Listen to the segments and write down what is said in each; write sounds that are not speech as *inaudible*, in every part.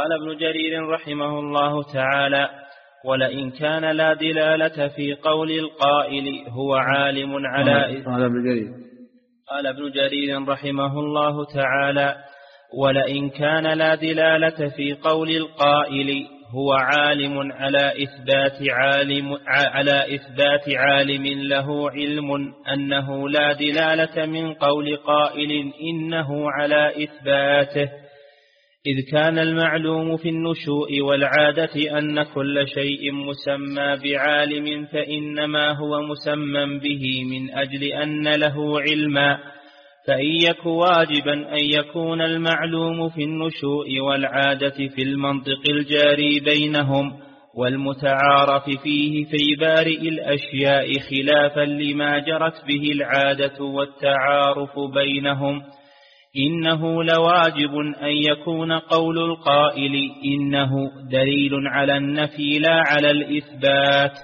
قال ابن جرير رحمه الله تعالى ولئن كان لا دلالة في قول القائل هو عالم على قال ابن جرير. قال ابن جرير رحمه الله تعالى ولئن كان لا دلالة في قول القائل هو عالم على إثبات عالم على إثبات عالم له علم أنه لا دلالة من قول قائل إنه على إثباته إذ كان المعلوم في النشوء والعادة أن كل شيء مسمى بعالم فإنما هو مسمى به من أجل أن له علما. فإن يك واجبا أن يكون المعلوم في النشوء والعادة في المنطق الجاري بينهم والمتعارف فيه في بارئ الأشياء خلافا لما جرت به العادة والتعارف بينهم. إنه لواجب أن يكون قول القائل إنه دليل على النفي لا على الإثبات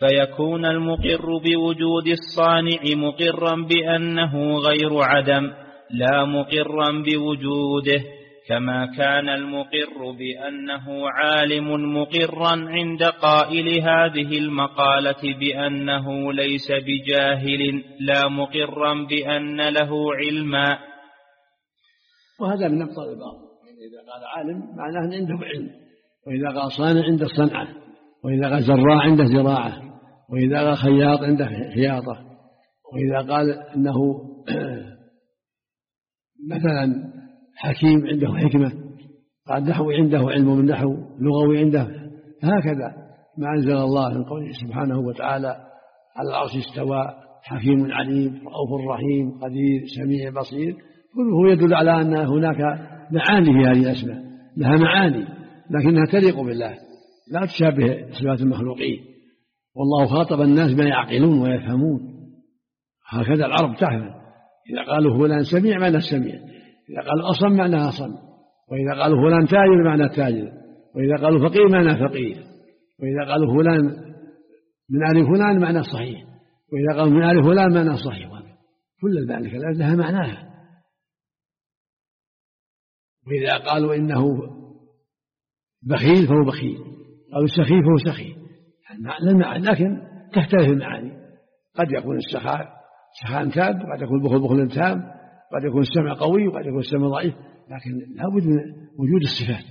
فيكون المقر بوجود الصانع مقرا بأنه غير عدم لا مقرا بوجوده كما كان المقر بأنه عالم مقرا عند قائل هذه المقالة بأنه ليس بجاهل لا مقرا بأن له علما. وهذا من أبطال الباطل. إذا قال عالم معناه عنده علم. وإذا قال صانع عنده صنعة. وإذا قال زراع عنده زراعة. وإذا قال خياط عنده خياطة. وإذا قال إنه *clears throat* مثلا حكيم عنده حكمة. قال نحوي عنده علم من نحو لغوي عنده. هكذا ما أنزل الله من قوله سبحانه وتعالى على العرش استوى حكيم عليم رؤوف رحيم قدير سميع بصير. كله يدل على أن هناك معاني في هذه الأسماء لها معاني لكنها تليق بالله لا تشابه صفات المخلوقين. والله خاطب الناس ما يعقلون ويفهمون. هكذا العرب تفهم. إذا قالوا فلان سميع معنى السميع إذا قالوا أصم معنى أصم وإذا قالوا فلان تاجر معنى تاجر وإذا قالوا فقير معنى فقير وإذا قالوا فلان من آل فلان معنى صحيح وإذا قالوا من آل فلان معنى صحيح. كل ذلك لها معناها. وإذا قالوا إنه بخيل فهو بخيل. أو سخي فهو سخي لكن تختلف المعاني. قد يكون السخاء سخاء تام قد يكون البخل بخل تام قد يكون السمع قوي وقد يكون السمع ضعيف. لكن لابد من وجود الصفات.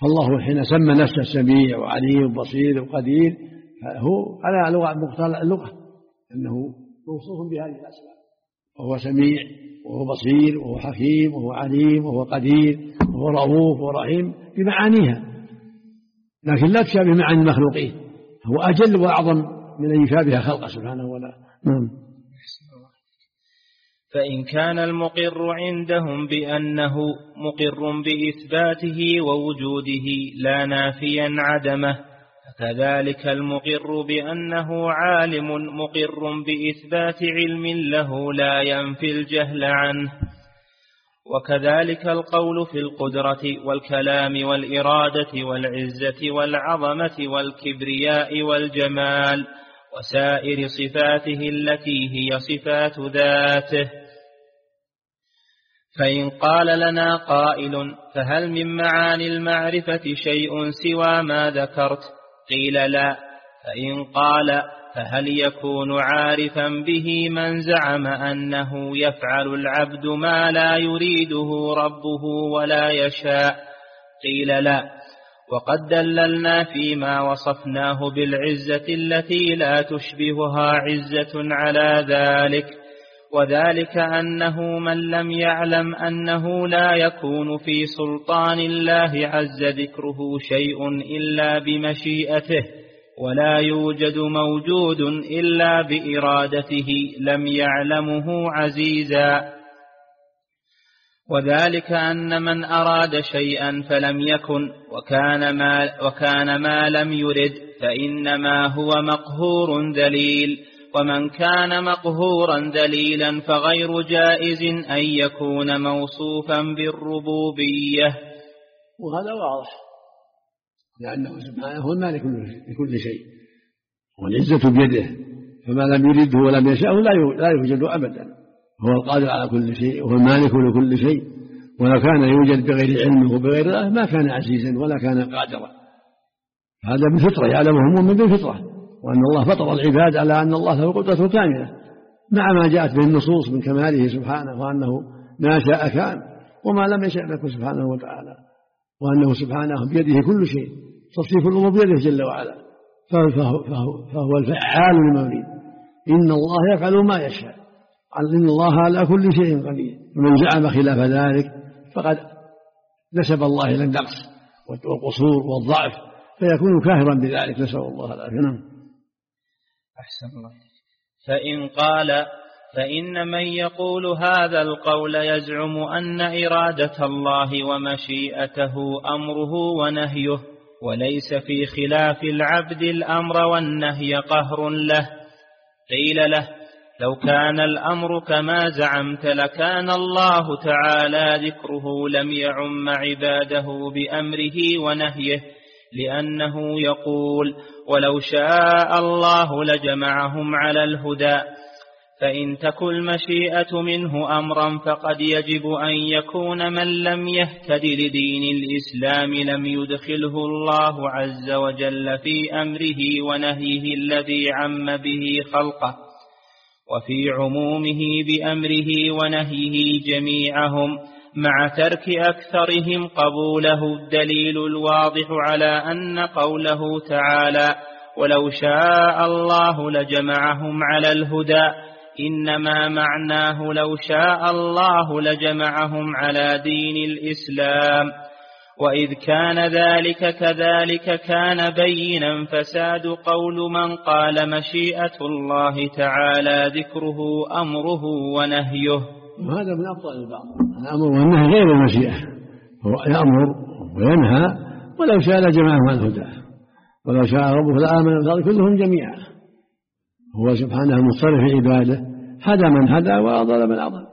فالله حين سمى نفسه سميع وعليم وبصير وقدير فهو على لغة مقتضى اللغة. أنه موصوف بهذه الأسماء وهو سميع وهو بصير وهو حكيم وهو عليم وهو قدير وهو رؤوف ورحيم بمعانيها. لكن لا تشابه معاني المخلوقين. هو أجل وأعظم من أن يشابه خلقه سبحانه وتعالى. نعم. فإن كان المقر عندهم بأنه مقر بإثباته ووجوده لا نافيا عدمه فكذلك المقر بأنه عالم مقر بإثبات علم له لا ينفي الجهل عنه. وكذلك القول في القدرة والكلام والإرادة والعزة والعظمة والكبرياء والجمال وسائر صفاته التي هي صفات ذاته. فإن قال لنا قائل فهل من معاني المعرفة شيء سوى ما ذكرت؟ قيل لا فإن قال فهل يكون عارفا به من زعم أنه يفعل العبد ما لا يريده ربه ولا يشاء؟ قيل لا. وقد دللنا فيما وصفناه بالعزة التي لا تشبهها عزة على ذلك. وذلك أنه من لم يعلم أنه لا يكون في سلطان الله عز ذكره شيء إلا بمشيئته ولا يوجد موجود إلا بإرادته لم يعلمه عزيزا. وذلك أن من أراد شيئا فلم يكن وكان ما, وكان ما لم يرد فإنما هو مقهور ذليل. ومن كان مقهورا ذليلا فغير جائز أن يكون موصوفا بالربوبية. وهذا واضح. لأنه سبحانه هو المالك لكل شيء. والعزة بيده. فما لم يرده ولم يشاءه لا يوجد أبدا. هو القادر على كل شيء. وهو المالك لكل شيء. ولو كان يوجد بغير علمه وبغير الله ما كان عزيزا ولا كان قادرا. هذا بالفطرة يعلمه المؤمن بالفطرة وأن الله فطر العباد على أن الله له قدرة كاملة مع ما جاءت به النصوص من كماله سبحانه وأنه ما شاء كان وما لم يشاء لكم سبحانه وتعالى وأنه سبحانه بيده كل شيء تصريف الأمور بيده جل وعلا فهو, فهو, فهو الفعال لما يريد. إن الله يفعل ما يشاء إن الله على كل شيء قدير ومن زعم خلاف ذلك فقد نسب الله إلى النقص والقصور والضعف فيكون كافرا بذلك نسأل الله العافية. نعم. أحسن الله. فإن قال فإن من يقول هذا القول يزعم أن إرادة الله ومشيئته أمره ونهيه وليس في خلاف العبد الأمر والنهي قهر له. قيل له لو كان الأمر كما زعمت لكان الله تعالى ذكره لم يعم عباده بأمره ونهيه. لأنه يقول ولو شاء الله لجمعهم على الهدى فإن تكن المشيئة منه أمرا فقد يجب أن يكون من لم يهتد لدين الإسلام لم يدخله الله عز وجل في أمره ونهيه الذي عم به خلقه وفي عمومه بأمره ونهيه جميعهم مع ترك أكثرهم قبوله الدليل الواضح على أن قوله تعالى ولو شاء الله لجمعهم على الهدى إنما معناه لو شاء الله لجمعهم على دين الإسلام وإذ كان ذلك كذلك كان بينا فساد قول من قال مشيئة الله تعالى ذكره أمره ونهيه. وهذا من أبطال البعض. الأمر والنهي غير المشيئة. هو يأمر وينهى ولو شاء لجمعهم على الهدى. ولو شاء ربك لآمن كلهم جميعا. هو سبحانه مصرف في عباده. هدى من هدى وأضل من أضل.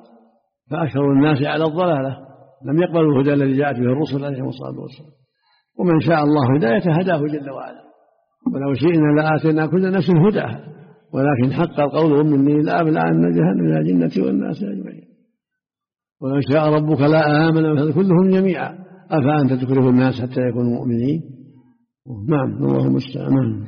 فأكثر الناس على الضلالة. لم يقبلوا الهدى الذي جاءت به الرسل عليهم الصلاة والسلام. ومن شاء الله هدايته هداه جل وعلا. ولو شئنا لآتينا كل نفس هداها. ولكن حق القول مني لأملأن جهنم من الجنة والناس أجمعين. ولو شاء ربك لا آمن كلهم جميعا. أفأنت تكره الناس حتى يكونوا مؤمنين؟ نعم الله المستعان.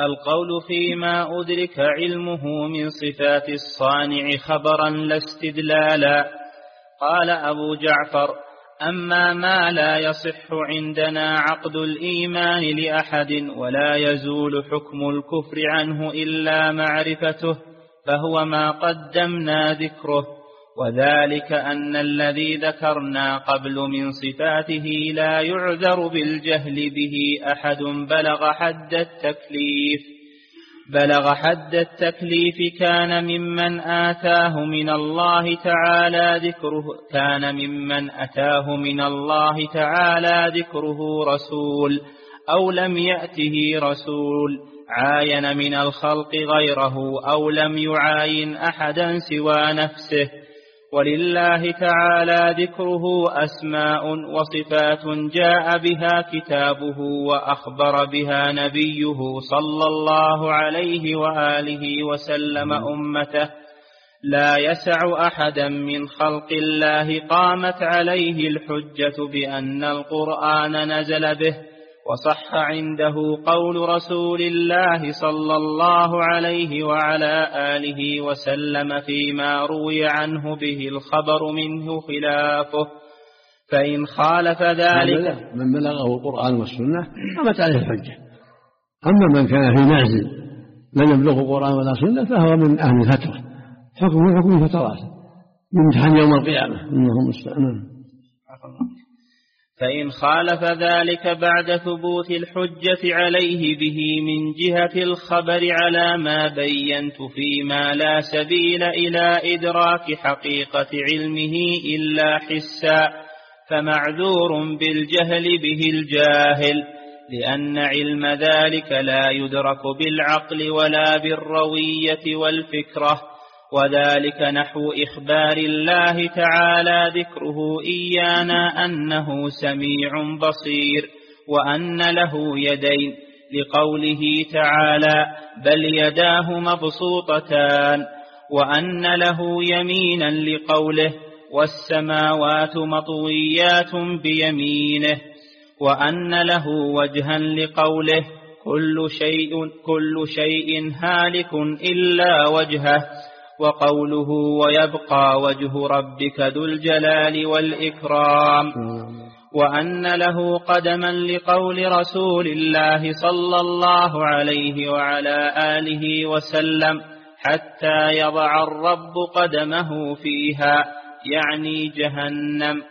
القول فيما أدرك علمه من صفات الصانع خبرا لا استدلالا. قال أبو جعفر أما ما لا يصح عندنا عقد الإيمان لأحد ولا يزول حكم الكفر عنه إلا معرفته فهو ما قدمنا ذكره. وذلك أن الذي ذكرنا قبل من صفاته لا يعذر بالجهل به أحد. بلغ حد التكليف بلغ حد التكليف كان ممن آتاه من الله تعالى ذكره كان ممن أتاه من الله تعالى ذكره رسول أو لم يأته رسول عاين من الخلق غيره أو لم يعاين أحدا سوى نفسه. ولله تعالى ذكره أسماء وصفات جاء بها كتابه وأخبر بها نبيه صلى الله عليه وآله وسلم أمته. لا يسع أحدا من خلق الله قامت عليه الحجة بأن القرآن نزل به. وصح عنده قول رسول الله صلى الله عليه وعلى آله وسلم فيما روي عنه به الخبر منه خلافه. فإن خالف ذلك من بلغه القرآن والسنة قامت عليه الحجة. أما من كان في معزل لم يبلغه القرآن ولا سنة فهو من أهل الفترة. حكمه حكم الفترات يمتحن يوم القيامة. إنهم مستأمن فإن خالف ذلك بعد ثبوت الحجة عليه به من جهة الخبر على ما بينت فيما لا سبيل إلى إدراك حقيقة علمه إلا حسا فمعذور بالجهل به الجاهل لأن علم ذلك لا يدرك بالعقل ولا بالروية والفكرة. وذلك نحو إخبار الله تعالى ذكره إيانا أنه سميع بصير وأن له يدين لقوله تعالى بل يداه مبسوطتان وأن له يمينا لقوله والسماوات مطويات بيمينه وأن له وجها لقوله كل شيء كل شيء هالك إلا وجهه وقوله ويبقى وجه ربك ذو الجلال والإكرام. وأن له قدما لقول رسول الله صلى الله عليه وعلى آله وسلم حتى يضع الرب قدمه فيها يعني جهنم.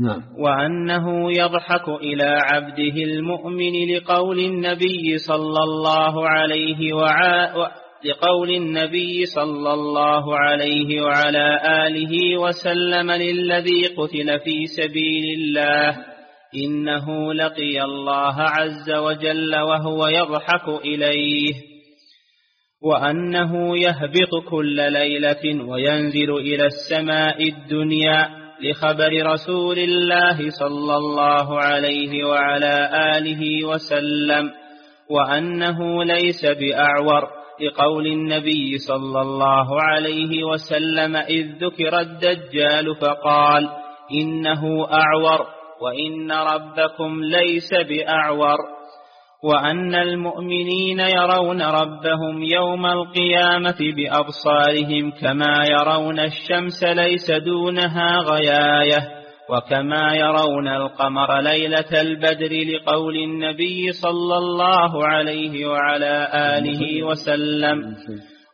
نعم. وأنه يضحك إلى عبده المؤمن لقول النبي صلى الله عليه وعلى لقول النبي صلى الله عليه وعلى آله وسلم للذي قتل في سبيل الله إنه لقي الله عز وجل وهو يضحك إليه وأنه يهبط كل ليلة وينزل إلى السماء الدنيا لخبر رسول الله صلى الله عليه وعلى آله وسلم وأنه ليس بأعور لقول النبي صلى الله عليه وسلم إذ ذكر الدجال فقال إنه أعور وإن ربكم ليس بأعور وأن المؤمنين يرون ربهم يوم القيامة بأبصارهم كما يرون الشمس ليس دونها غياية وكما يرون القمر ليلة البدر لقول النبي صلى الله عليه وعلى آله وسلم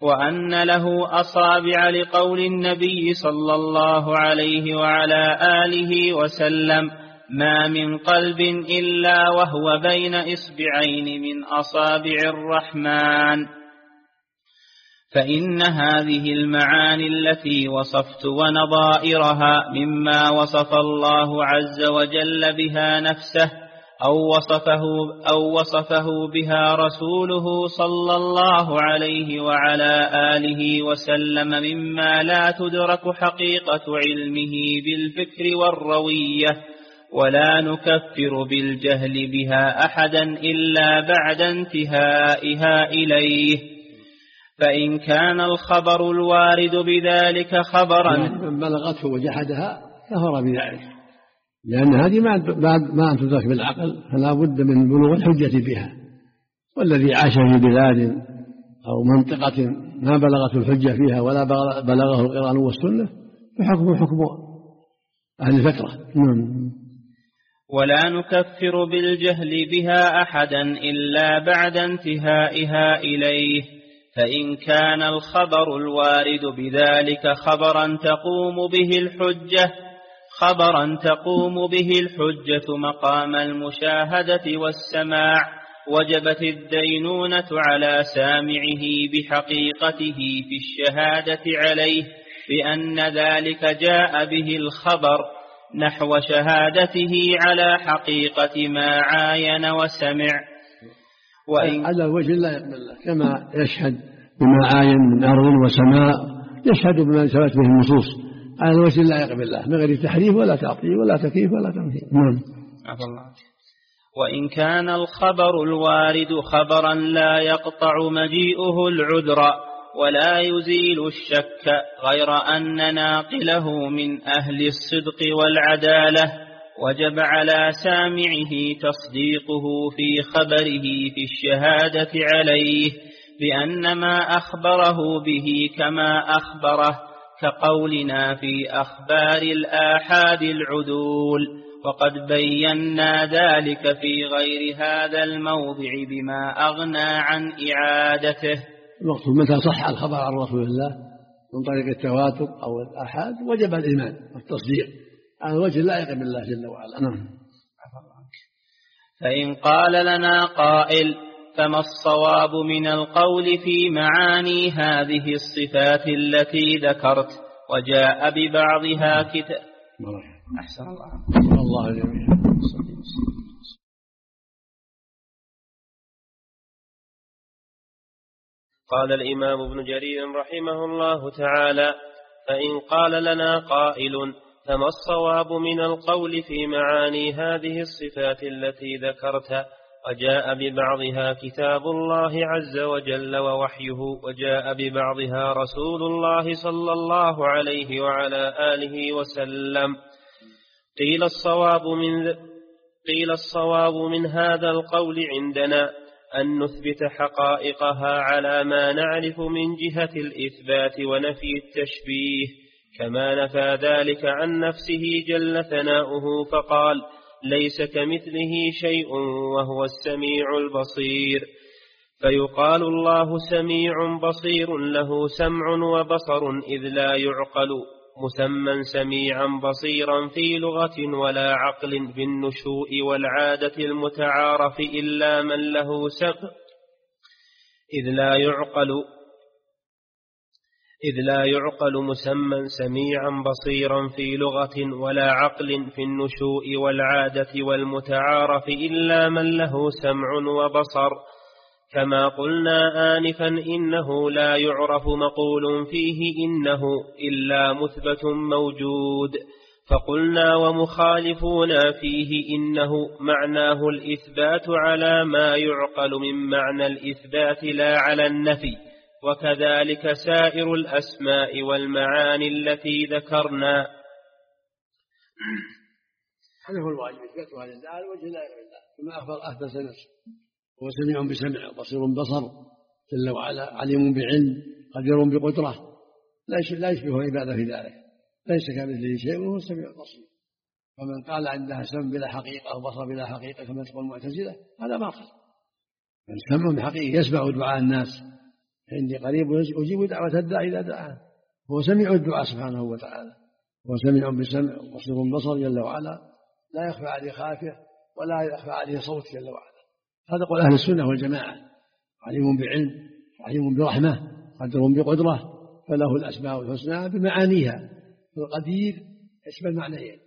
وأن له أصابع لقول النبي صلى الله عليه وعلى آله وسلم ما من قلب إلا وهو بين إصبعين من أصابع الرحمن. فإن هذه المعاني التي وصفت ونظائرها مما وصف الله عز وجل بها نفسه أو وصفه, أو وصفه بها رسوله صلى الله عليه وعلى آله وسلم مما لا تدرك حقيقة علمه بالفكر والروية ولا نكفر بالجهل بها أحدا إلا بعد انتهائها إليه. فإن كان الخبر الوارد بذلك خبرا. من بلغته وجحدها كفر بذلك. لأن هذه ما ما تدرك بالعقل فلا بد من بلوغ الحجة بها. والذي عاش في بلاد أو منطقة ما بلغته الحجة فيها ولا بلغه القرآن والسنة فحكمه حكم أهل الفترة نعم. ولا نكفر بالجهل بها أحدا إلا بعد انتهائها إليه. فإن كان الخبر الوارد بذلك خبرا تقوم به الحجة خبرا تقوم به الحجة مقام المشاهدة والسماع وجبت الدينونة على سامعه بحقيقته في الشهادة عليه بأن ذلك جاء به الخبر نحو شهادته على حقيقة ما عاين وسمع. وإن على وجه لا يقبل الله كما يشهد بما عاين من أرض وسماء يشهد بما ثبت به النصوص. على وجه لا يقبل الله من غير تحريف ولا تعطيل ولا تكييف ولا تمثيل نعم. الله. وإن كان الخبر الوارد خبرا لا يقطع مجيئه العذر ولا يزيل الشك غير أن ناقله من أهل الصدق والعدالة. وجب على سامعه تصديقه في خبره في الشهادة عليه بأن ما أخبره به كما أخبره كقولنا في أخبار الآحاد العدول. وقد بينا ذلك في غير هذا الموضع بما أغنى عن إعادته. الوقت متى صح الخبر عن رسول الله؟ من طريق التواتر أو الآحاد؟ وجب الإيمان والتصديق. على وجه لائق بالله جل وعلا. نعم. فإن قال لنا قائل فما الصواب من القول في معاني هذه الصفات التي ذكرت؟ وجاء ببعضها كتاب. أحسن الله. الله جميعا. قال الإمام ابن جرير رحمه الله تعالى فإن قال لنا قائل فما الصواب من القول في معاني هذه الصفات التي ذكرت وجاء ببعضها كتاب الله عز وجل ووحيه وجاء ببعضها رسول الله صلى الله عليه وعلى آله وسلم قيل الصواب من قيل الصواب من هذا القول عندنا أن نثبت حقائقها على ما نعرف من جهة الإثبات ونفي التشبيه كما نفى ذلك عن نفسه جل ثناؤه فقال ليس كمثله شيء وهو السميع البصير. فيقال الله سميع بصير له سمع وبصر إذ لا يعقل مسمى سميعا بصيرا في لغة ولا عقل بالنشوء والعادة المتعارف إلا من له سمع إذ لا يعقل إذ لا يعقل مسمى سميعا بصيرا في لغة ولا عقل في النشوء والعادة والمتعارف إلا من له سمع وبصر. كما قلنا آنفا إنه لا يعرف مقول فيه إنه إلا مثبت موجود. فقلنا ومخالفون فيه إنه معناه الإثبات على ما يعقل من معنى الإثبات لا على النفي. وكذلك سائر الأسماء والمعاني التي ذكرنا. هذا هو الواجب إثباتها لله على وجه لا كما أخبر أثبت نفسه هو سميع بسمع بصير بصر جل وعلا عليم بعلم قدير بقدرة. لا يشبه العبادة في ذلك. ليس كمثله شيء وهو السميع البصير. ومن قال عندها سمع بلا حقيقة أو بصر بلا حقيقة كما تقول المعتزلة هذا باطل. من سمع بحقيقة يسمع دعاء الناس. عندي قريب أجيب دعوة الداعي إذا دعاه. هو سميع الدعاء سبحانه وتعالى. هو سميع بسمع وبصير بصر جل وعلا. لا يخفى عليه خافية ولا يخفى عليه صوت جل وعلا. هذا قول أهل السنة والجماعة. عليم بعلم عليم برحمة قدر بقدرة فله الأسماء الحسنى بمعانيها. القدير يشمل معنيين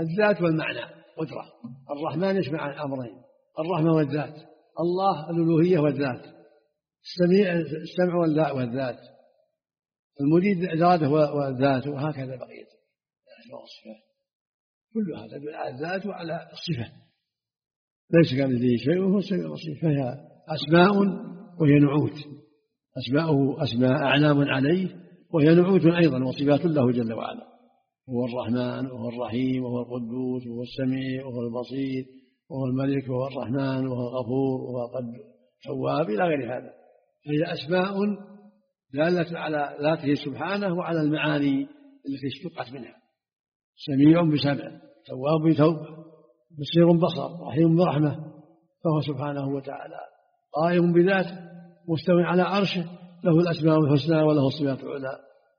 الذات والمعنى قدرة. الرحمن يشمل أمرين. الرحمة والذات. الله الألوهية والذات. السميع السمع والذات المريد الإرادة والذات وهكذا بقية الأسماء والصفات كل هذا يدل على الذات وعلى الصفة. ليس كمثله شيء وهو السميع البصير فهي أسماء وهي نعوت. أسماؤه أسماء أعلام عليه وهي نعوت أيضا وصفات له جل وعلا. هو الرحمن وهو الرحيم وهو القدوس وهو السميع وهو البصير وهو الملك وهو الرحمن وهو الغفور وهو التواب إلى غير هذا. فهي أسماء دالة على ذاته سبحانه وعلى المعاني التي اشتقت منها. سميع بسمع تواب بتوبة بصير بصر رحيم برحمة فهو سبحانه وتعالى. قائم بذاته مستوى على عرشه له الأسماء الحسنى وله الصفات العلى.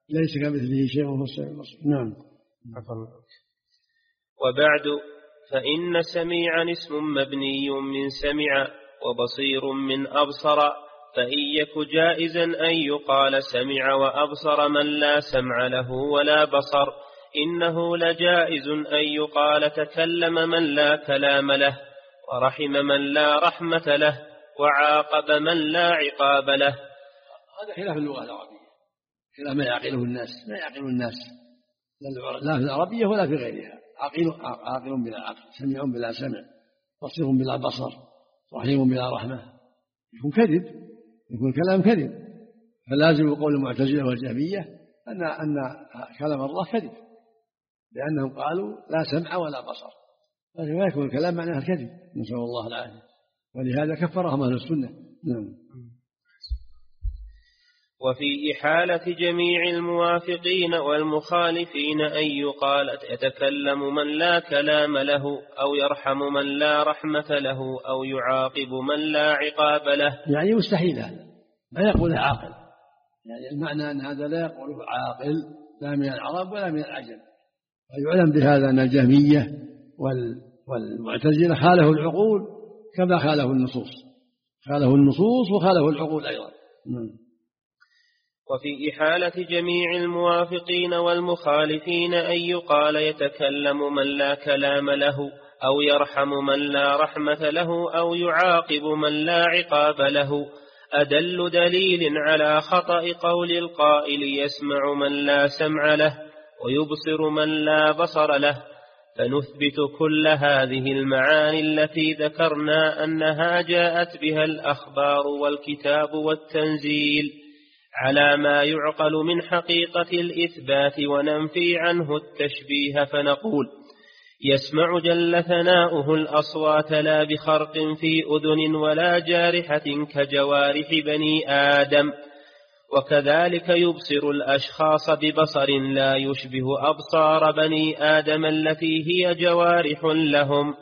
ليس كمثله شيء وهو السميع البصير. نعم. وبعد فإن سميعا اسم مبني من سمع وبصير من أبصر. فإن يك جائزا أن يقال سمع وأبصر من لا سمع له ولا بصر. إنه لجائز أن يقال تكلم من لا كلام له ورحم من لا رحمة له وعاقب من لا عقاب له. هذا خلاف اللغة العربية. خلاف ما يعقله الناس ما يعقل الناس. لا في العربية ولا في غيرها. عاقل عاقل بلا عقل سميع بلا سمع بصير بلا بصر رحيم بلا رحمة. يكون كذب. يكون الكلام كذب. فلازم قول المعتزلة والجهمية أن أن كلام الله كذب لأنهم قالوا لا سمع ولا بصر. لكن يكون الكلام معناه الكذب. نسأل الله العافية. ولهذا كفرهم أهل السنة. نعم. وفي إحالة جميع الموافقين والمخالفين أن يقال يتكلم من لا كلام له أو يرحم من لا رحمة له أو يعاقب من لا عقاب له. يعني مستحيل هذا. ما يقول عاقل. يعني المعنى أن هذا لا يقوله عاقل لا من العرب ولا من العجم. ويعلم بهذا أن الجهمية والمعتزلة خالفوا العقول كما خالفوا النصوص. خالفوا النصوص وخالفوا العقول أيضا. نعم. وفي إحالة جميع الموافقين والمخالفين أن يقال يتكلم من لا كلام له أو يرحم من لا رحمة له أو يعاقب من لا عقاب له. أدل دليل على خطأ قول القائل يسمع من لا سمع له ويبصر من لا بصر له. فنثبت كل هذه المعاني التي ذكرنا أنها جاءت بها الأخبار والكتاب والتنزيل. على ما يعقل من حقيقة الإثبات وننفي عنه التشبيه فنقول يسمع جل ثناؤه الأصوات لا بخرق في أذن ولا جارحة كجوارح بني آدم وكذلك يبصر الأشخاص ببصر لا يشبه أبصار بني آدم التي هي جوارح لهم.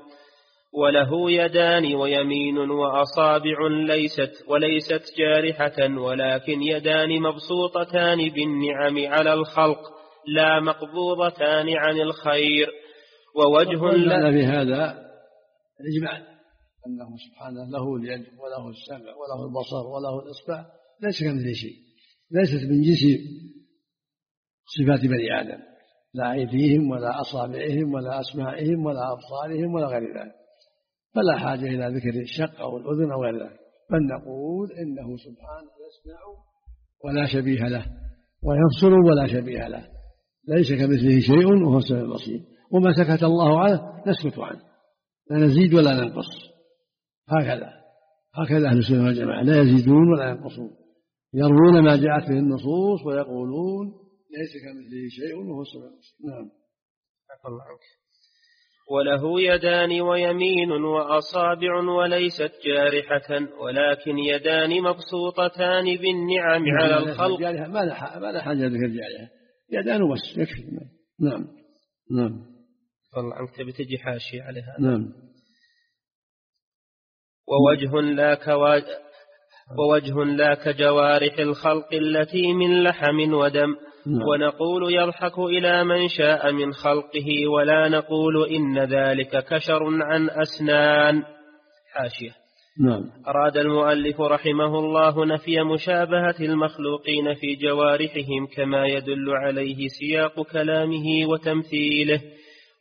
وله يدان ويمين وأصابع ليست وليست جارحة ولكن يدان مبسوطتان بالنعم على الخلق لا مقبوضتان عن الخير. ووجه لا بهذا الإجماع أنه سبحانه له اليد وله السمع وله البصر وله الإصبع ليس كمثله شيء. ليست من جنس صفات بني آدم لا أيديهم ولا أصابعهم ولا أسمائهم ولا أبصارهم ولا غير ذلك. فلا حاجة إلى ذكر الشق أو الأذن أو غير ذلك. بل نقول إنه سبحانه يسمع ولا شبيه له ويبصر ولا شبيه له. ليس كمثله شيء وهو السميع البصير. وما سكت الله عنه نسكت عنه. لا نزيد ولا ننقص. هكذا. هكذا أهل السنة والجماعة. لا يزيدون ولا ينقصون. يروون ما جاءت به النصوص ويقولون ليس كمثله شيء وهو السميع البصير. نعم. الله عنك. وله يدان ويمين وأصابع وليست جارحة ولكن يدان مبسوطتان بالنعم على الخلق. ما لا حاجة ذكر جارحة. يدان بس يكفي نعم نعم والله عنك تبي تجي حاشية عليها نعم. ووجه لا كواج ووجه لا كجوارح الخلق التي من لحم ودم. نعم. ونقول يضحك إلى من شاء من خلقه ولا نقول إن ذلك كشر عن أسنان. حاشية. نعم. أراد المؤلف رحمه الله نفي مشابهة المخلوقين في جوارحهم كما يدل عليه سياق كلامه وتمثيله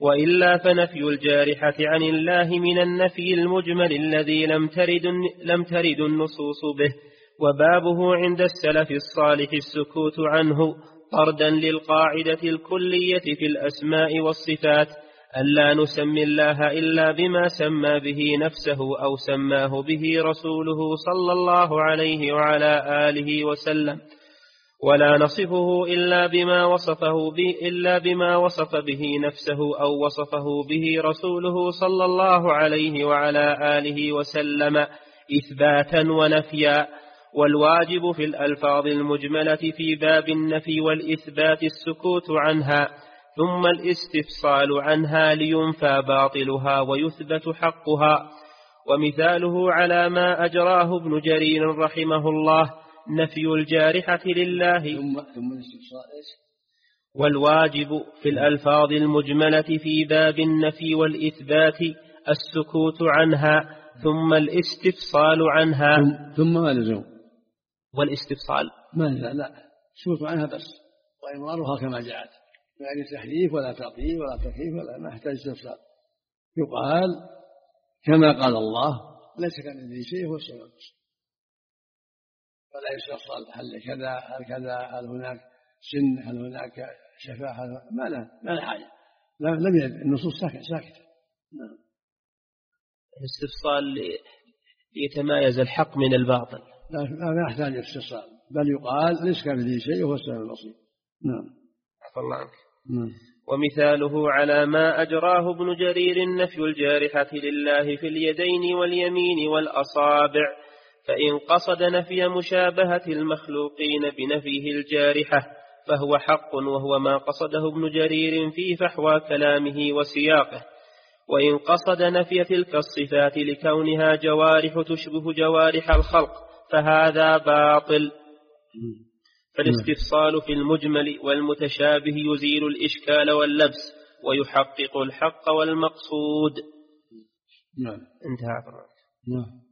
وإلا فنفي الجارحة عن الله من النفي المجمل الذي لم ترد, لم ترد النصوص به وبابه عند السلف الصالح السكوت عنه. طردا للقاعدة الكلية في الأسماء والصفات ألا نسمي الله إلا بما سمى به نفسه أو سماه به رسوله صلى الله عليه وعلى آله وسلم. ولا نصفه إلا بما وصفه به إلا بما وصف به نفسه أو وصفه به رسوله صلى الله عليه وعلى آله وسلم إثباتا ونفيا. والواجب في الألفاظ المجملة في باب النفي والإثبات السكوت عنها ثم الاستفصال عنها لينفى باطلها ويثبت حقها. ومثاله على ما أجراه ابن جرير رحمه الله نفي الجارحة لله. ثم ثم الاستفصال والواجب في الألفاظ المجملة في باب النفي والإثبات السكوت عنها ثم الاستفصال عنها. ثم ما لزم والاستفصال؟ ما لا لا. سكوت عنها بس. وإمرارها كما جاءت. يعني تحريف ولا تعطيل ولا تكييف ولا ما يحتاج استفصال. يقال كما قال الله ليس كمثله شيء هو السميع ولا يستفصل. هل كذا هل كذا هل هناك سن هل هناك شفاء هل ما له ما له حاجة. لم النصوص ساكتة. نعم. الاستفصال ليتمايز الحق من الباطل. لا لا يحتاج استفصال بل يقال ليس كمثله شيء وهو السميع البصير نعم. عفى الله عنك. نعم. ومثاله على ما أجراه ابن جرير نفي الجارحة لله في اليدين واليمين والأصابع فإن قصد نفي مشابهة المخلوقين بنفيه الجارحة فهو حق وهو ما قصده ابن جرير في فحوى كلامه وسياقه. وإن قصد نفي تلك الصفات لكونها جوارح تشبه جوارح الخلق فهذا باطل. فالاستفصال في المجمل والمتشابه يزيل الإشكال واللبس ويحقق الحق والمقصود. نعم. انتهى نعم.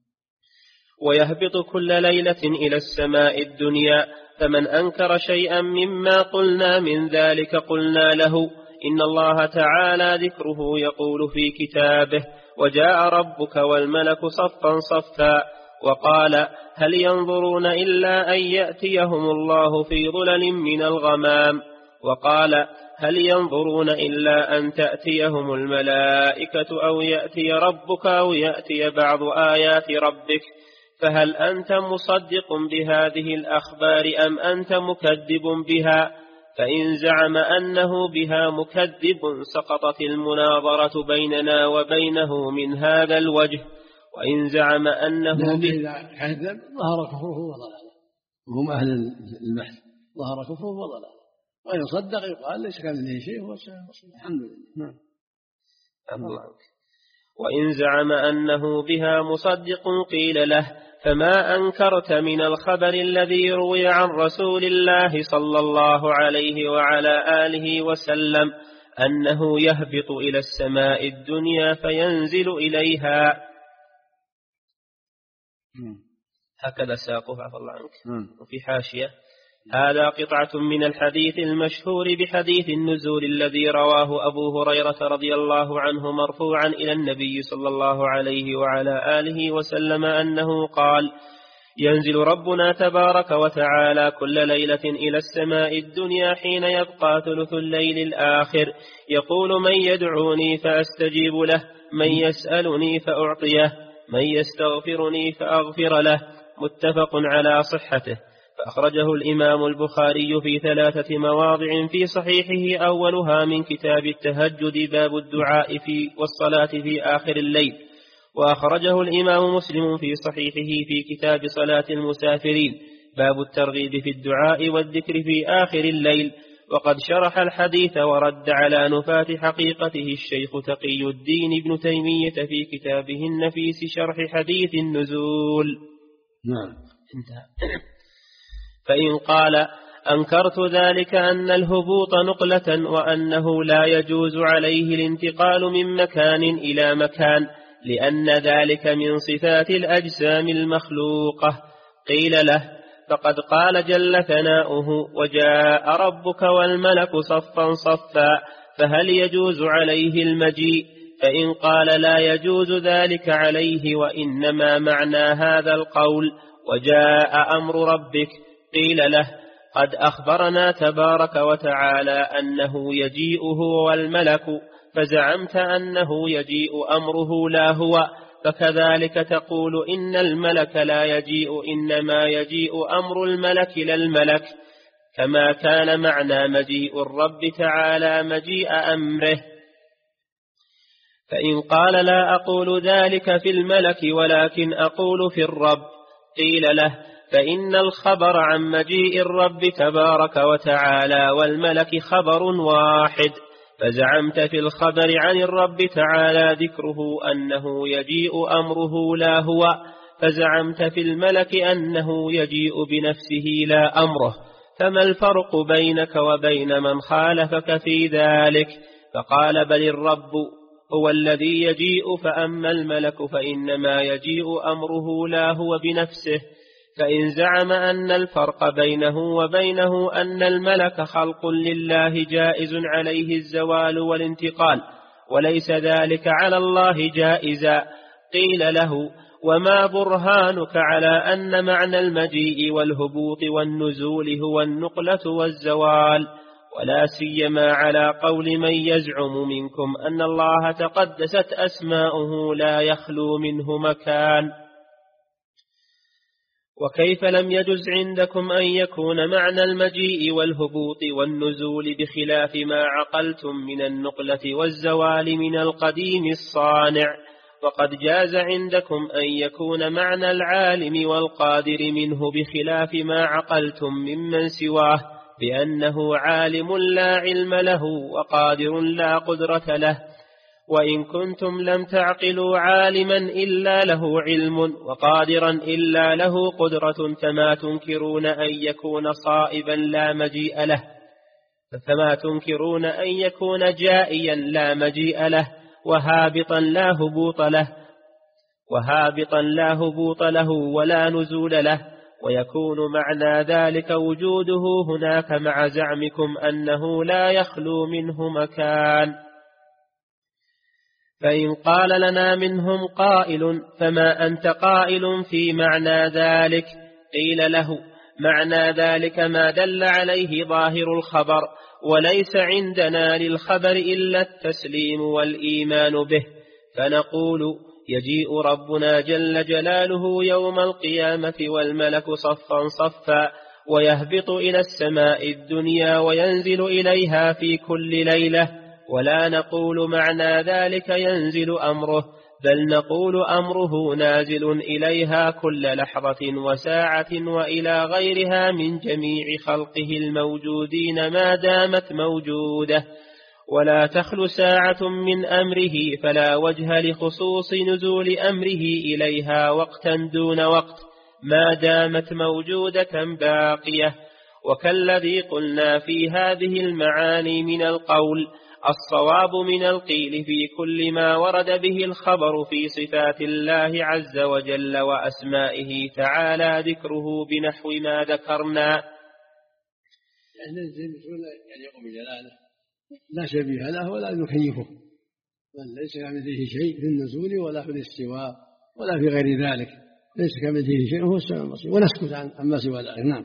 ويهبط كل ليلة إلى السماء الدنيا فمن أنكر شيئا مما قلنا من ذلك قلنا له إن الله تعالى ذكره يقول في كتابه وجاء ربك والملك صفا صفا. وقال هل ينظرون إلا أن يأتيهم الله في ظلل من الغمام؟ وقال هل ينظرون إلا أن تأتيهم الملائكة أو يأتي ربك أو يأتي بعض آيات ربك؟ فهل أنت مصدق بهذه الأخبار أم أنت مكذب بها؟ فإن زعم أنه بها مكذب سقطت المناظرة بيننا وبينه من هذا الوجه. وإن زعم أنه إذا كذب ظهر كفره وضلاله وهم أهل البحث ظهر كفره وضلاله وإن صدق يقال ليس كمثله شيء هو الحمد لله. نعم. وإن زعم أنه بها مصدق قيل له فما أنكرت من الخبر الذي روي عن رسول الله صلى الله عليه وعلى آله وسلم أنه يهبط إلى السماء الدنيا فينزل إليها. هكذا ساقه عفى الله عنك. وفي حاشية هذا قطعة من الحديث المشهور بحديث النزول الذي رواه أبو هريرة رضي الله عنه مرفوعا إلى النبي صلى الله عليه وعلى آله وسلم أنه قال ينزل ربنا تبارك وتعالى كل ليلة إلى السماء الدنيا حين يبقى ثلث الليل الآخر. يقول من يدعوني فأستجيب له من يسألني فأعطيه. من يستغفرني فأغفر له متفق على صحته. فأخرجه الإمام البخاري في ثلاثة مواضع في صحيحه أولها من كتاب التهجد باب الدعاء في والصلاة في آخر الليل. وأخرجه الإمام مسلم في صحيحه في كتاب صلاة المسافرين باب الترغيب في الدعاء والذكر في آخر الليل. وقد شرح الحديث ورد على نفاة حقيقته الشيخ تقي الدين ابن تيمية في كتابه النفيس شرح حديث النزول. نعم. انتهى. فإن قال أنكرت ذلك أن الهبوط نقلة وأنه لا يجوز عليه الانتقال من مكان إلى مكان لأن ذلك من صفات الأجسام المخلوقة. قيل له فقد قال جل ثناؤه وجاء ربك والملك صفا صفا فهل يجوز عليه المجيء؟ فإن قال لا يجوز ذلك عليه وإنما معنى هذا القول وجاء أمر ربك قيل له قد أخبرنا تبارك وتعالى أنه يجيء هو والملك فزعمت أنه يجيء أمره لا هو فكذلك تقول إن الملك لا يجيء إنما يجيء أمر الملك لا الملك كما كان معنى مجيء الرب تعالى مجيء أمره. فإن قال لا أقول ذلك في الملك ولكن أقول في الرب قيل له فإن الخبر عن مجيء الرب تبارك وتعالى والملك خبر واحد. فزعمت في الخبر عن الرب تعالى ذكره أنه يجيء أمره لا هو فزعمت في الملك أنه يجيء بنفسه لا أمره. فما الفرق بينك وبين من خالفك في ذلك؟ فقال بل الرب هو الذي يجيء فأما الملك فإنما يجيء أمره لا هو بنفسه. فإن زعم أن الفرق بينه وبينه أن الملك خلق لله جائز عليه الزوال والانتقال وليس ذلك على الله جائزا. قيل له وما برهانك على أن معنى المجيء والهبوط والنزول هو النقلة والزوال؟ ولا سيما على قول من يزعم منكم أن الله تقدست أسماؤه لا يخلو منه مكان. وكيف لم يجز عندكم أن يكون معنى المجيء والهبوط والنزول بخلاف ما عقلتم من النقلة والزوال من القديم الصانع؟ وقد جاز عندكم أن يكون معنى العالم والقادر منه بخلاف ما عقلتم ممن سواه بأنه عالم لا علم له وقادر لا قدرة له. وإن كنتم لم تعقلوا عالما إلا له علم وقادرا إلا له قدرة فما تنكرون أن يكون صائبا لا مجيء له فما تنكرون أن يكون جائيا لا مجيء له وهابطا لا هبوط له وهابطا لا هبوط له ولا نزول له ويكون معنى ذلك وجوده هناك مع زعمكم أنه لا يخلو منه مكان فإن قال لنا منهم قائل فما أنت قائل في معنى ذلك. قيل له معنى ذلك ما دل عليه ظاهر الخبر وليس عندنا للخبر إلا التسليم والإيمان به. فنقول يجيء ربنا جل جلاله يوم القيامة والملك صفا صفا ويهبط إلى السماء الدنيا وينزل إليها في كل ليلة. ولا نقول معنى ذلك ينزل أمره بل نقول أمره نازل إليها كل لحظة وساعة وإلى غيرها من جميع خلقه الموجودين ما دامت موجودة. ولا تخل ساعة من أمره فلا وجه لخصوص نزول أمره إليها وقتا دون وقت ما دامت موجودة باقية. وكالذي قلنا في هذه المعاني من القول الصواب من القيل في كل ما ورد به الخبر في صفات الله عز وجل وأسمائه تعالى ذكره بنحو ما ذكرنا. يعني يليق بجلاله. لا شبيه له ولا نكيفه بل ليس كمثله شيء في النزول ولا في الاستواء ولا في غير ذلك. ليس كمثله شيء هو السميع البصير. ونسكت عن عما سوى ذلك نعم.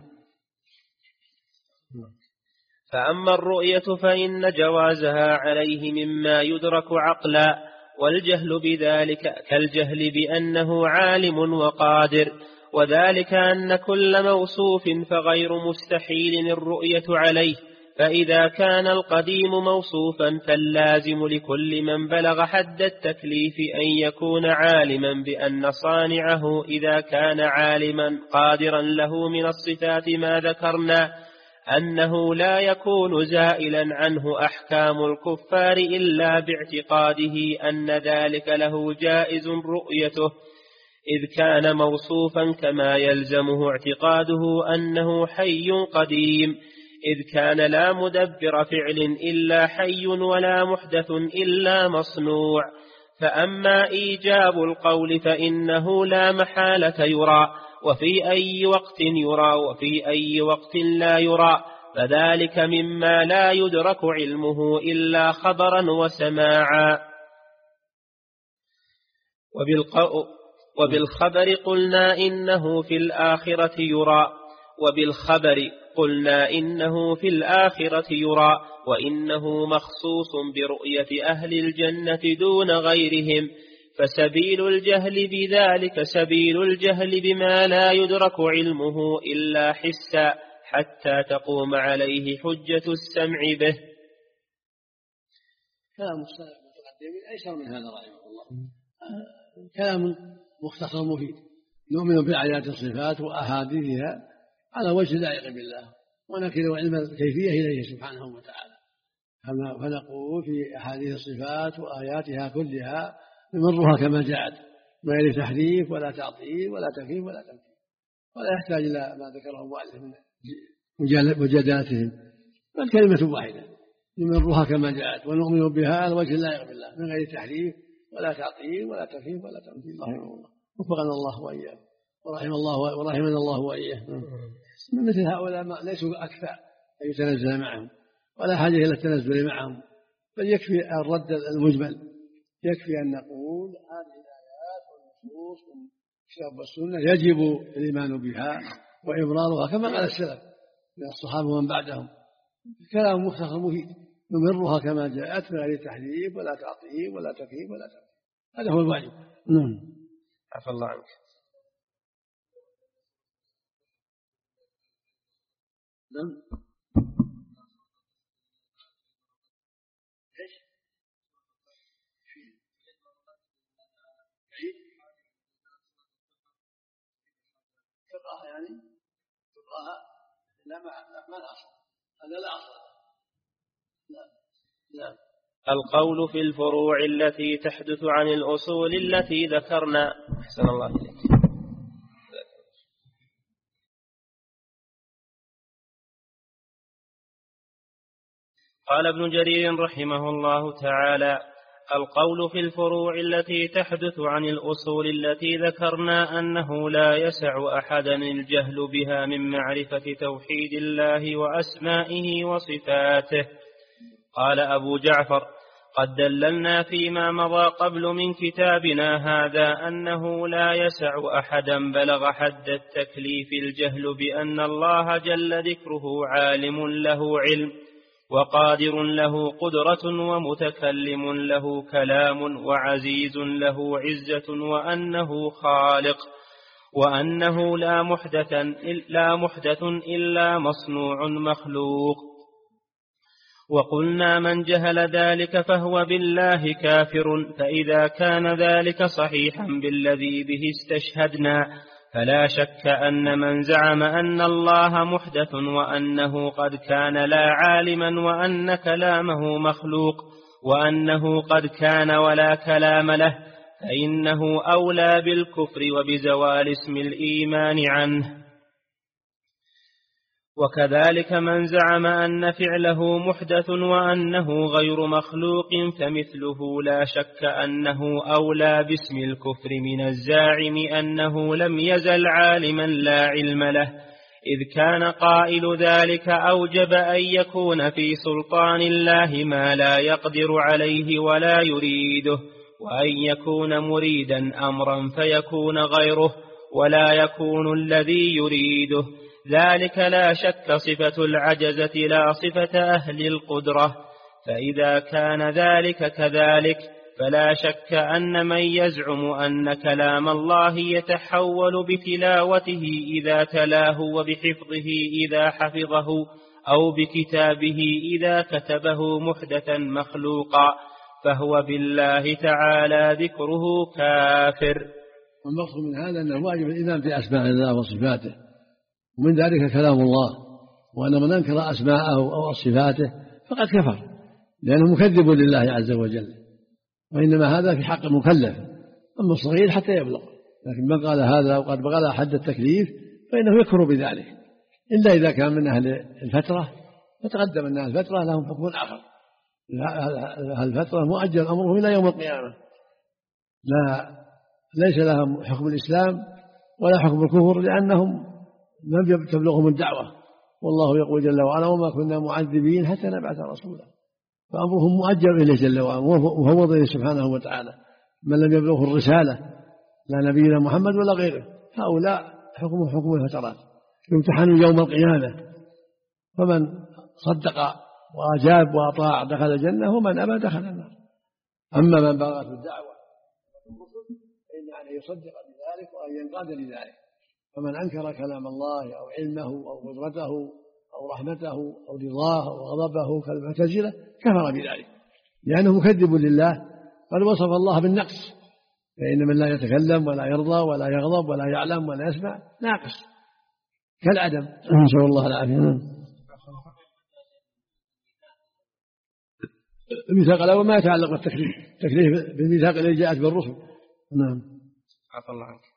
فأما الرؤية فإن جوازها عليه مما يدرك عقلا والجهل بذلك كالجهل بأنه عالم وقادر وذلك أن كل موصوف فغير مستحيل الرؤية عليه فإذا كان القديم موصوفا فاللازم لكل من بلغ حد التكليف أن يكون عالما بأن صانعه إذا كان عالما قادرا له من الصفات ما ذكرنا. أنه لا يكون زائلا عنه أحكام الكفار إلا باعتقاده أن ذلك له جائز رؤيته إذ كان موصوفا كما يلزمه اعتقاده أنه حي قديم إذ كان لا مدبر فعل إلا حي ولا محدث إلا مصنوع. فأما إيجاب القول فإنه لا محالة يرى وفي أي وقت يرى وفي أي وقت لا يرى. فذلك مما لا يدرك علمه إلا خبرا وسماعا. وبالخبر قلنا إنه في الآخرة يرى. وبالخبر قلنا إنه في الآخرة يرى. وإنه مخصوص برؤية أهل الجنة دون غيرهم. فسبيل الجهل بذلك سبيل الجهل بما لا يدرك علمه إلا حسا حتى تقوم عليه حجة السمع به. كلام المتقدمين أيسر من هذا رحمه الله؟ كلام مختصر مفيد. نؤمن بآيات الصفات وأحاديثها على وجه لائق بالله ونكل علم الكيفية إليه سبحانه وتعالى. فنقول في أحاديث الصفات وآياتها كلها نمرها كما جاءت من غير تحريف ولا تعطيل ولا تكييف ولا تمثيل ولا يحتاج إلى ما ذكره المؤلف من مجادلتهم بل كلمة واحدة نمرها كما جاءت ونؤمن بها على وجه لا بالله من غير تحريف ولا تعطيل ولا تكييف ولا تمثيل رحمه الله. وفقنا الله وإياه. ورحم الله ورحمنا الله وإياه. مثل هؤلاء ما ليسوا أكفى أن يتنزل معهم ولا حاجة إلى التنزل معهم. بل يكفي الرد المجمل يكفي أن نقول الكتاب والسنة يجب الإيمان بها وإبرارها كما قال السلف من الصحابة ومن بعدهم. كلام مختصر مفيد. نمرها كما جاءت من غير تحريف ولا تعطيل ولا تكييف ولا تكييف هذا هو الواجب نعم. عفى الله عنك. نعم. تقراها يعني تقراها لا ما ما الاصل هذا لا أصل. لا لا. القول في الفروع التي تحدث عن الأصول التي ذكرنا. أحسن الله إليك. قال ابن جرير رحمه الله تعالى القول في الفروع التي تحدث عن الأصول التي ذكرنا أنه لا يسع أحدا الجهل بها من معرفة توحيد الله وأسمائه وصفاته. قال أبو جعفر قد دللنا فيما مضى قبل من كتابنا هذا أنه لا يسع أحدا بلغ حد التكليف الجهل بأن الله جل ذكره عالم له علم. وقادر له قدرة ومتكلم له كلام وعزيز له عزة وأنه خالق وأنه لا محدث لا محدث إلا مصنوع مخلوق. وقلنا من جهل ذلك فهو بالله كافر فإذا كان ذلك صحيحا بالذي به استشهدنا فلا شك أن من زعم أن الله محدث وأنه قد كان لا عالما وأن كلامه مخلوق وأنه قد كان ولا كلام له فإنه أولى بالكفر وبزوال اسم الإيمان عنه. وكذلك من زعم أن فعله محدث وأنه غير مخلوق فمثله لا شك أنه أولى باسم الكفر من الزاعم أنه لم يزل عالما لا علم له إذ كان قائل ذلك أوجب أن يكون في سلطان الله ما لا يقدر عليه ولا يريده وأن يكون مريدا أمرا فيكون غيره ولا يكون الذي يريده. ذلك لا شك صفة العجزة لا صفة أهل القدرة. فإذا كان ذلك كذلك فلا شك أن من يزعم أن كلام الله يتحول بتلاوته إذا تلاه وبحفظه إذا حفظه أو بكتابه إذا كتبه محدثا مخلوقا. فهو بالله تعالى ذكره كافر. والمقصود من هذا أن الواجب الإيمان بأسماء الله وصفاته. ومن ذلك كلام الله. وأن من أنكر أسماءه أو صفاته فقد كفر لأنه مكذب لله عز وجل. وإنما هذا في حق المكلف أما الصغير حتى يبلغ. لكن من قال هذا وقد بلغ حد التكليف فإنه يكفر بذلك. إلا إذا كان من أهل الفترة فتقدم أن الفترة لهم حكم آخر. الفترة مؤجل أمرهم إلى يوم القيامة. لا ليس لهم حكم الإسلام ولا حكم الكفر لأنهم لم تبلغهم الدعوة. والله يقول جل وعلا وما كنا معذبين حتى نبعث رسولا. فأمرهم مؤجل إليه جل وعلا ومفوض إليه سبحانه وتعالى. من لم يبلغه الرسالة لا نبينا محمد ولا غيره. هؤلاء حكم حكم الفترات. يمتحنون يوم القيامة. فمن صدق وأجاب وأطاع دخل الجنة ومن أبى دخل النار. أما من بلغته الدعوة فإن عليه يصدق بذلك وأن ينقاد لذلك. فمن أنكر كلام الله أو علمه أو قدرته أو رحمته أو رضاه أو غضبه كالمعتزلة كفر بذلك. لأنه مكذب لله. قد وصف الله بالنقص. فإن من لا يتكلم ولا يرضى ولا يغضب ولا يعلم ولا يسمع ناقص. كالعدم. نسأل الله العافية. الميثاق الأول ما يتعلق بالتكليف. التكليف بالميثاق الذي جاءت بالرسل. نعم. عفى الله عنك.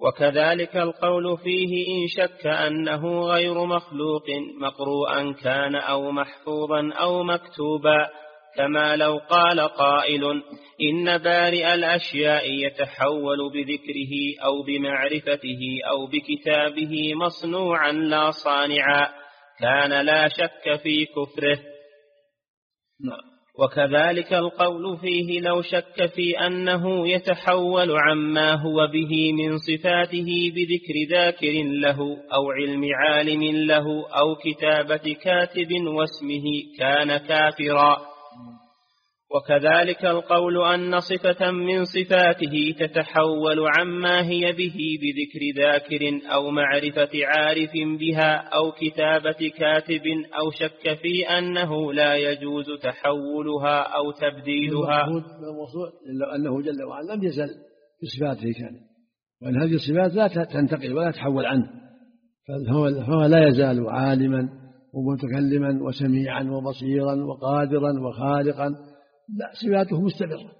وكذلك القول فيه إن شك أنه غير مخلوق مقروءا كان أو محفوظا أو مكتوبا كما لو قال قائل إن بارئ الأشياء يتحول بذكره أو بمعرفته أو بكتابه مصنوعا لا صانعا كان لا شك في كفره. نعم. وكذلك القول فيه لو شك في أنه يتحول عما هو به من صفاته بذكر ذاكر له أو علم عالم له أو كتابة كاتب واسمه كان كافرا. وكذلك القول أن صفة من صفاته تتحول عما هي به بذكر ذاكر أو معرفة عارف بها أو كتابة كاتب أو شك في أنه لا يجوز تحولها أو تبديلها. إلا أنه جل وعلا لم يزل بصفاته كان وأن هذه الصفات لا تنتقل ولا تحول عنه. فهو, لا يزال عالما ومتكلما وسميعا وبصيرا وقادرا وخالقا صفاته مستمرة.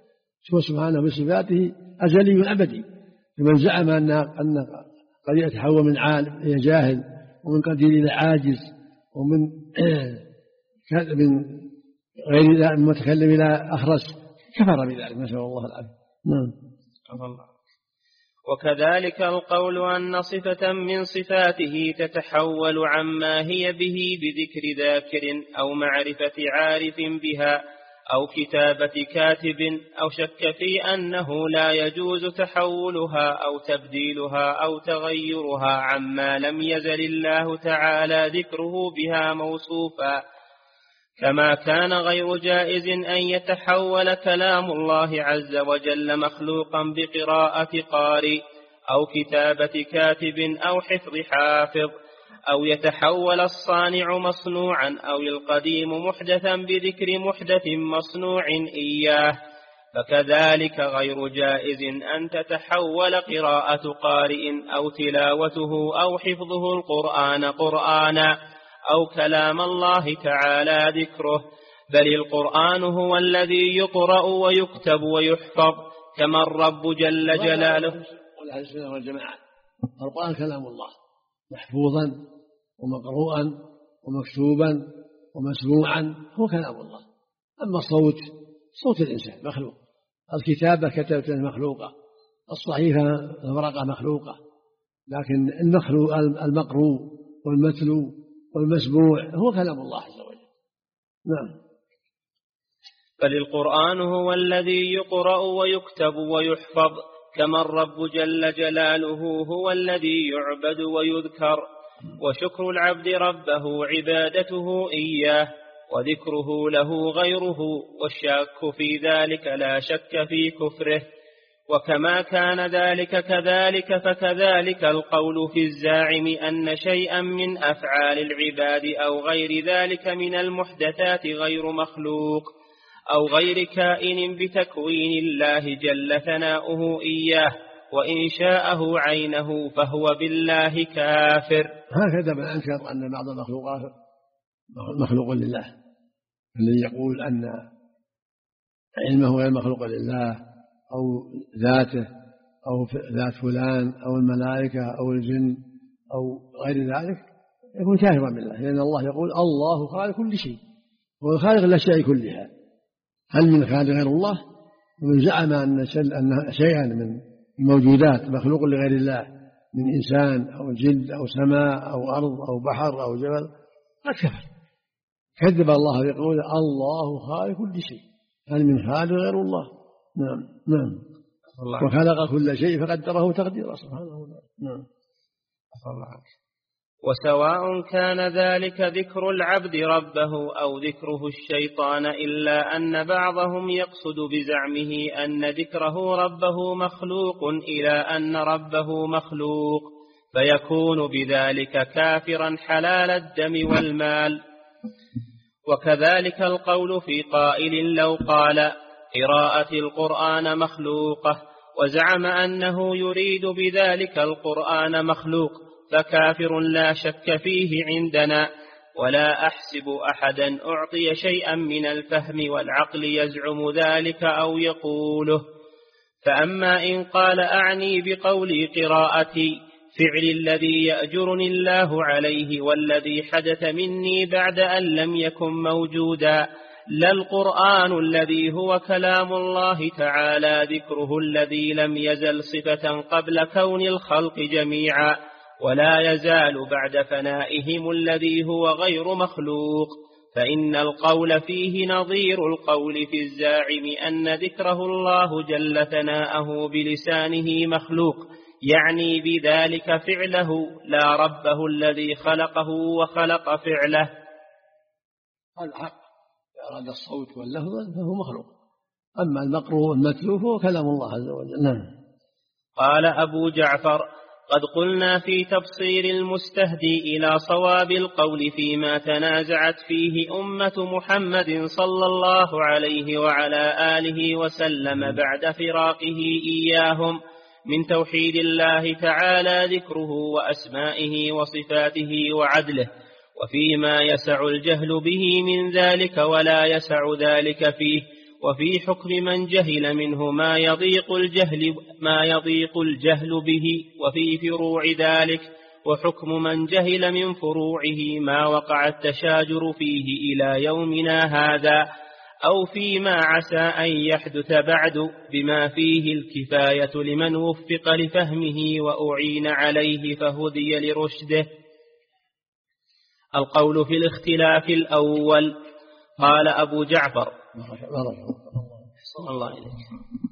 هو سبحانه بصفاته أزلي أبدي. فمن زعم أن أن قد يتحول من عالم إلى جاهل ومن قدير إلى عاجز ومن *clears throat* من غير المتكلم إلى أخرس كفر بذلك. نسأل الله العافية. نعم. وكذلك القول أن صفة من صفاته تتحول عما هي به بذكر ذاكر أو معرفة عارف بها أو كتابة كاتب أو شك في أنه لا يجوز تحولها أو تبديلها أو تغيرها عما لم يزل الله تعالى ذكره بها موصوفا. كما كان غير جائز أن يتحول كلام الله عز وجل مخلوقا بقراءة قارئ أو كتابة كاتب أو حفظ حافظ. أو يتحول الصانع مصنوعا أو القديم محدثا بذكر محدث مصنوع إياه فكذلك غير جائز أن تتحول قراءة قارئ أو تلاوته أو حفظه القرآن قرآنا أو كلام الله تعالى ذكره بل القرآن هو الذي يقرأ ويكتب ويحفظ كما الرب جل جلاله. والأهل السنة والجماعة القرآن كلام الله. محفوظا ومقروءا ومكتوبا ومسموعا. هو كلام الله. أما الصوت صوت الإنسان مخلوق. الكتابة كتبة مخلوقة. الصحيفة الورقة مخلوقة. لكن المخلوق المقروء والمتلو والمسموع هو كلام الله عز وجل. نعم. فللقرآن هو الذي يقرأ ويكتب ويحفظ. كما الرب جل جلاله هو الذي يعبد ويذكر. وشكر العبد ربه عبادته إياه وذكره له غيره والشاك في ذلك لا شك في كفره. وكما كان ذلك كذلك فكذلك القول في الزاعم أن شيئا من أفعال العباد أو غير ذلك من المحدثات غير مخلوق. أو غير كائن بتكوين الله جل ثناؤه إياه وإن شاءه عينه فهو بالله كافر. هكذا من أنكر أن بعض المخلوقات مخلوق لله الذي يقول أن علمه غير مخلوق لله أو ذاته أو ذات فلان أو الملائكة أو الجن أو غير ذلك يكون كافرا بالله لأن الله يقول الله خالق كل شيء هو خالق الأشياء كلها. هل من خالق غير الله؟ ومن زعم أن شيئا من الموجودات مخلوق لغير الله من إنسان أو جلد أو سماء أو أرض أو بحر أو جبل قد كفر. كذب الله يقول الله خالق كل شيء. هل من خالق غير الله؟ نعم نعم. وخلق كل شيء فقدره تقديرا سبحانه وتعالى. نعم. الله وسواء كان ذلك ذكر العبد ربه أو ذكره الشيطان إلا أن بعضهم يقصد بزعمه أن ذكره ربه مخلوق إلى أن ربه مخلوق فيكون بذلك كافرا حلال الدم والمال. وكذلك القول في قائل لو قال قراءة القرآن مخلوقة وزعم أنه يريد بذلك القرآن مخلوق. فكافر لا شك فيه عندنا ولا أحسب أحدا أعطي شيئا من الفهم والعقل يزعم ذلك أو يقوله. فأما إن قال أعني بقولي قراءتي فعل الذي يأجرني الله عليه والذي حدث مني بعد أن لم يكن موجودا. لا القرآن الذي هو كلام الله تعالى ذكره الذي لم يزل صفة قبل كون الخلق جميعا. ولا يزال بعد فنائهم الذي هو غير مخلوق فإن القول فيه نظير القول في الزاعم أن ذكره الله جل ثناءه بلسانه مخلوق يعني بذلك فعله لا ربه الذي خلقه وخلق فعله. الحق أراد الصوت واللفظ فهو مخلوق. أما المقروء والمتلو فهو كلام الله عز وجل. نعم. قال أبو جعفر قد قلنا في تبصير المستهدي إلى صواب القول فيما تنازعت فيه أمة محمد صلى الله عليه وعلى آله وسلم بعد فراقه إياهم من توحيد الله تعالى ذكره وأسمائه وصفاته وعدله وفيما يسع الجهل به من ذلك ولا يسع ذلك فيه. وفي حكم من جهل منه ما يضيق الجهل ما يضيق الجهل به وفي فروع ذلك وحكم من جهل من فروعه ما وقع التشاجر فيه إلى يومنا هذا أو فيما عسى أن يحدث بعد بما فيه الكفاية لمن وفق لفهمه وأعين عليه فهدي لرشده. القول في الاختلاف الأول قال أبو جعفر الله إليك